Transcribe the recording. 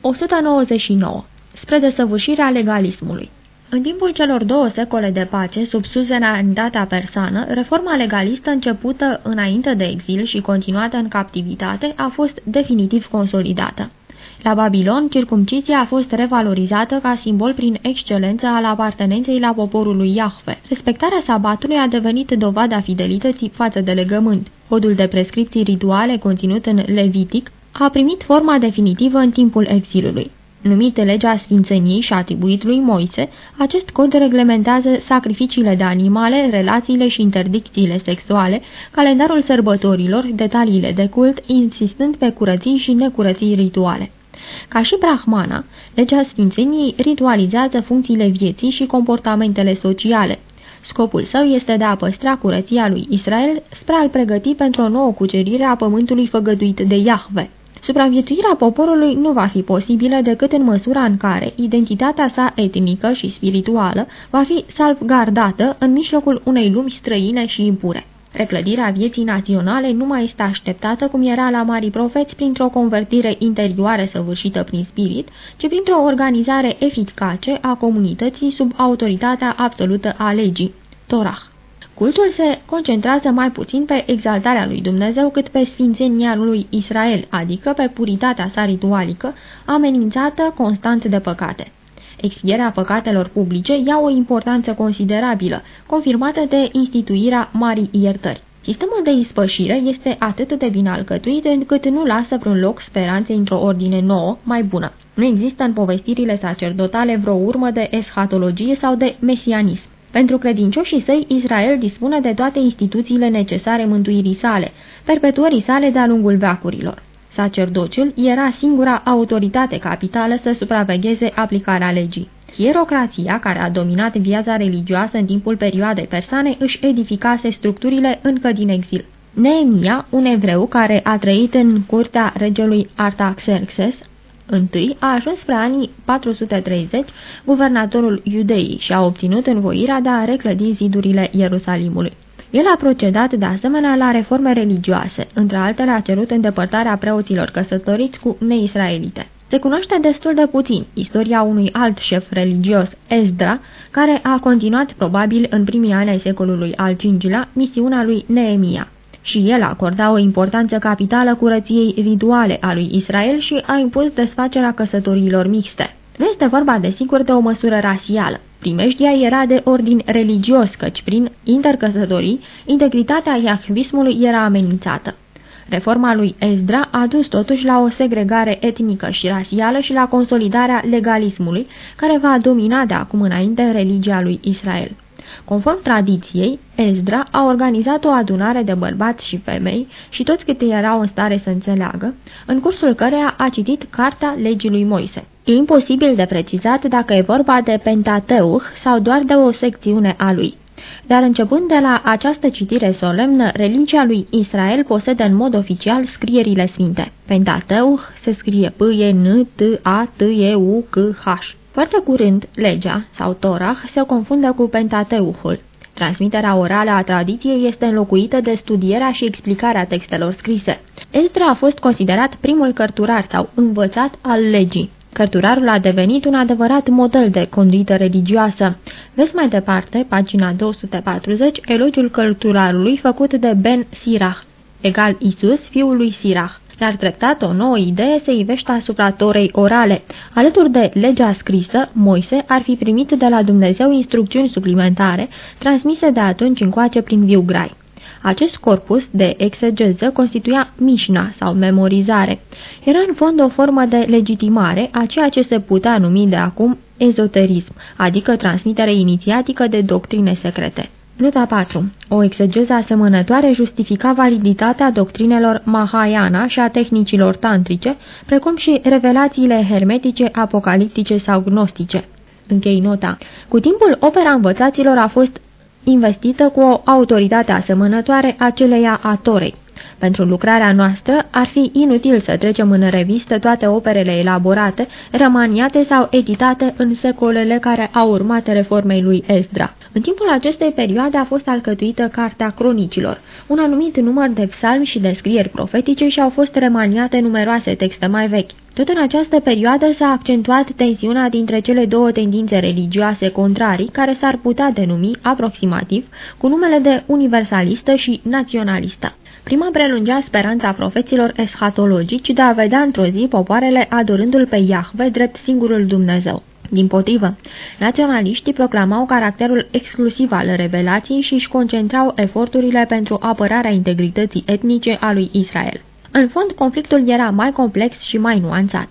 199. Spre desăvârșirea legalismului în timpul celor două secole de pace, sub suzenanitatea persană, reforma legalistă începută înainte de exil și continuată în captivitate a fost definitiv consolidată. La Babilon, circumcizia a fost revalorizată ca simbol prin excelență al apartenenței la poporul lui Iahve. Respectarea sabatului a devenit dovada fidelității față de legământ. Codul de prescripții rituale conținut în Levitic a primit forma definitivă în timpul exilului. Numit legea Sfințeniei și atribuit lui Moise, acest cod reglementează sacrificiile de animale, relațiile și interdicțiile sexuale, calendarul sărbătorilor, detaliile de cult, insistând pe curății și necurății rituale. Ca și Brahmana, legea Sfințeniei ritualizează funcțiile vieții și comportamentele sociale. Scopul său este de a păstra curăția lui Israel spre a-l pregăti pentru o nouă cucerire a pământului făgăduit de Iahve. Supraviețuirea poporului nu va fi posibilă decât în măsura în care identitatea sa etnică și spirituală va fi salvgardată în mijlocul unei lumi străine și impure. Reclădirea vieții naționale nu mai este așteptată cum era la marii profeți printr-o convertire interioară săvârșită prin spirit, ci printr-o organizare eficace a comunității sub autoritatea absolută a legii, Torah. Cultul se concentrează mai puțin pe exaltarea lui Dumnezeu cât pe sfințenia lui Israel, adică pe puritatea sa ritualică, amenințată constant de păcate. Expierea păcatelor publice ia o importanță considerabilă, confirmată de instituirea Marii Iertări. Sistemul de ispășire este atât de bine alcătuit încât nu lasă vreun loc speranței într-o ordine nouă, mai bună. Nu există în povestirile sacerdotale vreo urmă de eschatologie sau de mesianism. Pentru credincioșii săi, Israel dispune de toate instituțiile necesare mântuirii sale, perpetuării sale de-a lungul veacurilor. Sacerdociul era singura autoritate capitală să supravegheze aplicarea legii. Hierocrația, care a dominat viața religioasă în timpul perioadei persane, își edificase structurile încă din exil. Neemia, un evreu care a trăit în curtea regelui Artaxerxes, I a ajuns spre anii 430 guvernatorul Iudeii și a obținut învoirea de a reclădi zidurile Ierusalimului. El a procedat de asemenea la reforme religioase, între altele a cerut îndepărtarea preoților căsătoriți cu neisraelite. Se cunoaște destul de puțin istoria unui alt șef religios, Esdra, care a continuat probabil în primii ani ai secolului al V-lea misiunea lui Neemia și el acorda o importanță capitală curăției rituale a lui Israel și a impus desfacerea căsătoriilor mixte. Nu este vorba, desigur, de o măsură rasială. Primejdia era de ordin religios, căci prin intercăsătorii, integritatea iahvismului era amenințată. Reforma lui Ezdra a dus totuși la o segregare etnică și rasială și la consolidarea legalismului, care va domina de acum înainte religia lui Israel. Conform tradiției, Ezdra a organizat o adunare de bărbați și femei și toți câte erau în stare să înțeleagă, în cursul căreia a citit Carta Legii lui Moise. E imposibil de precizat dacă e vorba de Pentateuch sau doar de o secțiune a lui. Dar începând de la această citire solemnă, religia lui Israel posedă în mod oficial scrierile sfinte. Pentateuch se scrie P-E-N-T-A-T-E-U-C-H. Foarte curând, legea, sau Torah, se confundă cu Pentateuchul. Transmiterea orală a tradiției este înlocuită de studierea și explicarea textelor scrise. Ezra a fost considerat primul cărturar sau învățat al legii. Cărturarul a devenit un adevărat model de conduită religioasă. Vezi mai departe, pagina 240, elogiul cărturarului făcut de Ben Sirach, egal Isus, fiul lui Sirach dar treptat o nouă idee se ivește asupra torei orale. Alături de legea scrisă, Moise ar fi primit de la Dumnezeu instrucțiuni suplimentare, transmise de atunci încoace prin viu grai. Acest corpus de exegeză constituia mișna sau memorizare. Era în fond o formă de legitimare a ceea ce se putea numi de acum ezoterism, adică transmitere inițiatică de doctrine secrete. Nota 4. O exegeză asemănătoare justifica validitatea doctrinelor Mahayana și a tehnicilor tantrice, precum și revelațiile hermetice, apocaliptice sau gnostice. Închei nota. Cu timpul, opera învățaților a fost investită cu o autoritate asemănătoare aceleia a Torei. Pentru lucrarea noastră ar fi inutil să trecem în revistă toate operele elaborate, rămaniate sau editate în secolele care au urmat reformei lui Esdra. În timpul acestei perioade a fost alcătuită Cartea Cronicilor, un anumit număr de psalmi și descrieri profetice și au fost remaniate numeroase texte mai vechi. Tot în această perioadă s-a accentuat tensiunea dintre cele două tendințe religioase contrarii, care s-ar putea denumi, aproximativ, cu numele de universalistă și naționalistă. Prima prelungea speranța profeților eschatologici de a vedea într-o zi popoarele adorându-l pe Iahve drept singurul Dumnezeu. Din potrivă, naționaliștii proclamau caracterul exclusiv al revelației și își concentrau eforturile pentru apărarea integrității etnice a lui Israel. În fond, conflictul era mai complex și mai nuanțat.